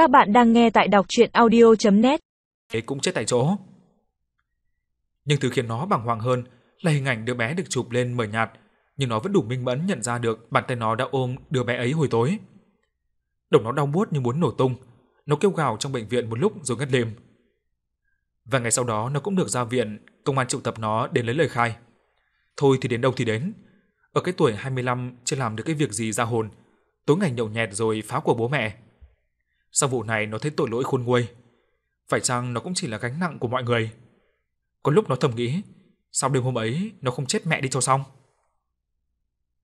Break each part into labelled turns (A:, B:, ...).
A: Các bạn đang nghe tại đọc audio net
B: Thế cũng chết tại chỗ. Nhưng thứ khiến nó bàng hoàng hơn là hình ảnh đứa bé được chụp lên mờ nhạt, nhưng nó vẫn đủ minh mẫn nhận ra được bàn tay nó đã ôm đứa bé ấy hồi tối. Đầu nó đau buốt như muốn nổ tung, nó kêu gào trong bệnh viện một lúc rồi ngất lịm. Và ngày sau đó nó cũng được ra viện, công an triệu tập nó đến lấy lời khai. Thôi thì đến đâu thì đến, ở cái tuổi 25 chưa làm được cái việc gì ra hồn, tối ngày nhậu nhẹt rồi phá của bố mẹ. Sau vụ này nó thấy tội lỗi khôn nguôi. Phải chăng nó cũng chỉ là gánh nặng của mọi người? Có lúc nó thầm nghĩ, sao đêm hôm ấy nó không chết mẹ đi cho xong?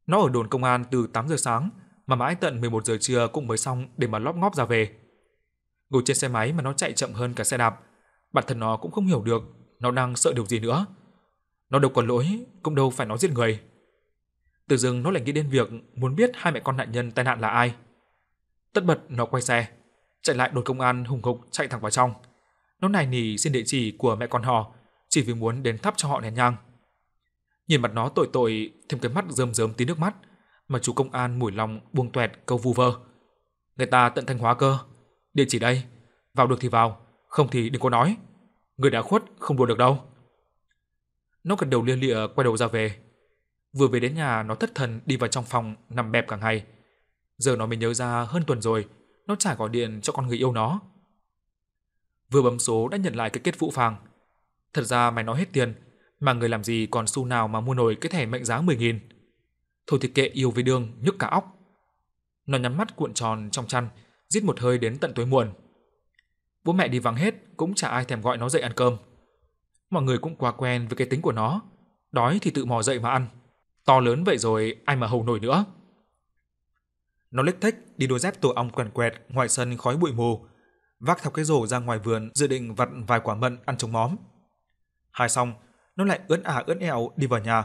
B: Nó ở đồn công an từ 8 giờ sáng mà mãi tận 11 giờ trưa cũng mới xong để mà lóp ngóp ra về. Ngồi trên xe máy mà nó chạy chậm hơn cả xe đạp, bản thân nó cũng không hiểu được nó đang sợ điều gì nữa. Nó đâu có lỗi, cũng đâu phải nó giết người. từ dưng nó lại nghĩ đến việc muốn biết hai mẹ con nạn nhân tai nạn là ai. Tất bật nó quay xe, chạy lại đồn công an hùng hục chạy thẳng vào trong. Nó này nỉ xin địa chỉ của mẹ con họ, chỉ vì muốn đến thắp cho họ nén nhang. Nhìn mặt nó tội tội, thêm cái mắt rơm rớm tí nước mắt, mà chú công an mùi lòng buông tuẹt câu vu vơ. Người ta tận Thanh Hóa cơ, địa chỉ đây, vào được thì vào, không thì đừng có nói. Người đã khuất không đùa được đâu. Nó gật đầu lia lịa quay đầu ra về. Vừa về đến nhà nó thất thần đi vào trong phòng nằm bẹp cả ngày. Giờ nó mới nhớ ra hơn tuần rồi, nó chả gọi điện cho con người yêu nó. Vừa bấm số đã nhận lại cái kết vụ phàng. Thật ra mày nói hết tiền, mà người làm gì còn xu nào mà mua nổi cái thẻ mệnh giá 10 nghìn. Thôi thì kệ yêu với đường, nhức cả óc. Nó nhắm mắt cuộn tròn trong chăn, giết một hơi đến tận tối muộn. Bố mẹ đi vắng hết, cũng chả ai thèm gọi nó dậy ăn cơm. Mọi người cũng quá quen với cái tính của nó, đói thì tự mò dậy mà ăn. To lớn vậy rồi ai mà hầu nổi nữa. Nó lếch thếch đi đôi dép tổ ong quèn quẹt ngoài sân khói bụi mù, vác theo cái rổ ra ngoài vườn dự định vặt vài quả mận ăn chống móm. Hai xong, nó lại ướn ả ướn eo đi vào nhà,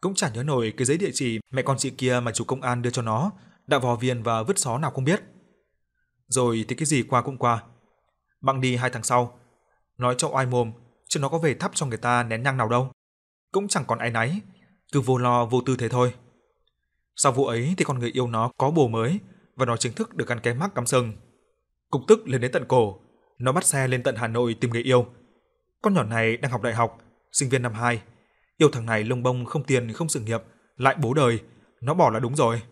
B: cũng chẳng nhớ nổi cái giấy địa chỉ mẹ con chị kia mà chủ công an đưa cho nó, đã vò viên và vứt xó nào không biết. Rồi thì cái gì qua cũng qua. Băng đi hai tháng sau, nói cho oai mồm, chứ nó có về thắp cho người ta nén nhang nào đâu. Cũng chẳng còn ai náy, cứ vô lo vô tư thế thôi. Sau vụ ấy thì con người yêu nó có bồ mới và nó chính thức được gắn cái mác cắm sừng. Cục tức lên đến tận cổ, nó bắt xe lên tận Hà Nội tìm người yêu. Con nhỏ này đang học đại học, sinh viên năm 2. Yêu thằng này lông bông không tiền không sự nghiệp, lại bố đời, nó bỏ là đúng rồi.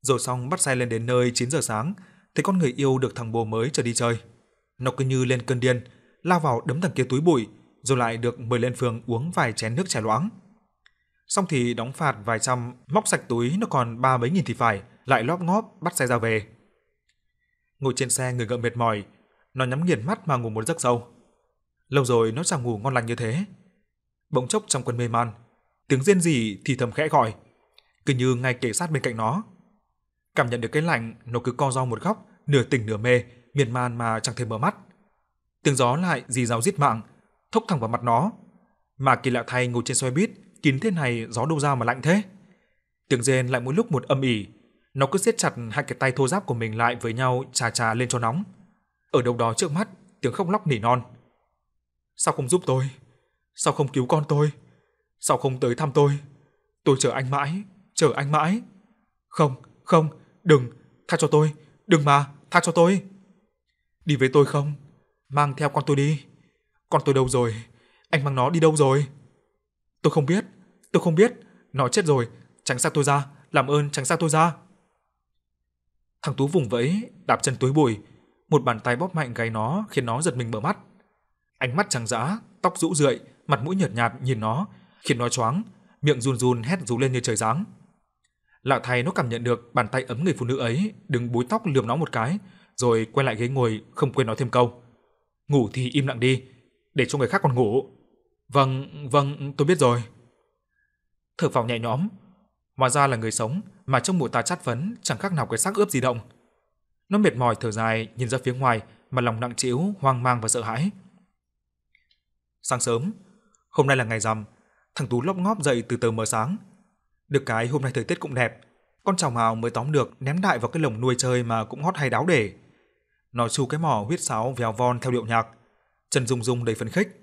B: Rồi xong bắt xe lên đến nơi 9 giờ sáng, thấy con người yêu được thằng bồ mới trở đi chơi. Nó cứ như lên cơn điên, lao vào đấm thằng kia túi bụi, rồi lại được mời lên phường uống vài chén nước chè loãng. Xong thì đóng phạt vài trăm, móc sạch túi nó còn ba mấy nghìn thì phải, lại lóp ngóp bắt xe ra về. Ngồi trên xe người ngợm mệt mỏi, nó nhắm nghiền mắt mà ngủ một giấc sâu. Lâu rồi nó chẳng ngủ ngon lành như thế. Bỗng chốc trong cơn mê man, tiếng rên rỉ thì thầm khẽ gọi, cứ như ngay kề sát bên cạnh nó. Cảm nhận được cái lạnh, nó cứ co ro một góc, nửa tỉnh nửa mê, miên man mà chẳng thể mở mắt. Tiếng gió lại rì rào rít mạng, thốc thẳng vào mặt nó. Mà kỳ lạ thay ngồi trên xoay buýt, kín thế này gió đâu ra mà lạnh thế. Tiếng rên lại mỗi lúc một âm ỉ, nó cứ siết chặt hai cái tay thô ráp của mình lại với nhau chà chà lên cho nóng. Ở đâu đó trước mắt, tiếng khóc lóc nỉ non. Sao không giúp tôi? Sao không cứu con tôi? Sao không tới thăm tôi? Tôi chờ anh mãi, chờ anh mãi. Không, không, đừng, tha cho tôi, đừng mà, tha cho tôi. Đi với tôi không? Mang theo con tôi đi. Con tôi đâu rồi? Anh mang nó đi đâu rồi? Tôi không biết, tôi không biết, nó chết rồi, tránh xa tôi ra, làm ơn tránh xa tôi ra. Thằng Tú vùng vẫy, đạp chân túi bụi, một bàn tay bóp mạnh gáy nó khiến nó giật mình mở mắt. Ánh mắt trắng dã, tóc rũ rượi, mặt mũi nhợt nhạt nhìn nó, khiến nó choáng, miệng run run hét rú lên như trời giáng. Lạ thay nó cảm nhận được bàn tay ấm người phụ nữ ấy đứng búi tóc lườm nó một cái, rồi quay lại ghế ngồi không quên nói thêm câu. Ngủ thì im lặng đi, để cho người khác còn ngủ. Vâng, vâng, tôi biết rồi. Thở phào nhẹ nhõm, hóa ra là người sống mà trong mụ ta chát vấn chẳng khác nào cái xác ướp di động. Nó mệt mỏi thở dài nhìn ra phía ngoài mà lòng nặng trĩu, hoang mang và sợ hãi. Sáng sớm, hôm nay là ngày rằm, thằng Tú lóc ngóp dậy từ tờ mờ sáng. Được cái hôm nay thời tiết cũng đẹp, con chào mào mới tóm được ném đại vào cái lồng nuôi chơi mà cũng hót hay đáo để. Nó chu cái mỏ huyết sáo vèo von theo điệu nhạc, chân rung rung đầy phấn khích.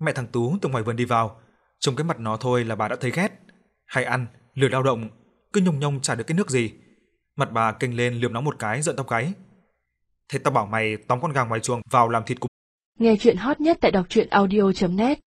B: Mẹ thằng Tú từ ngoài vườn đi vào, trông cái mặt nó thôi là bà đã thấy ghét. Hay ăn, lười lao động, cứ nhông nhông chả được cái nước gì. Mặt bà kênh lên lườm nó một cái giận tóc gáy. thế tao bảo mày tóm con gà ngoài chuồng vào làm thịt cục.
C: Nghe chuyện hot nhất tại đọc truyện audio.net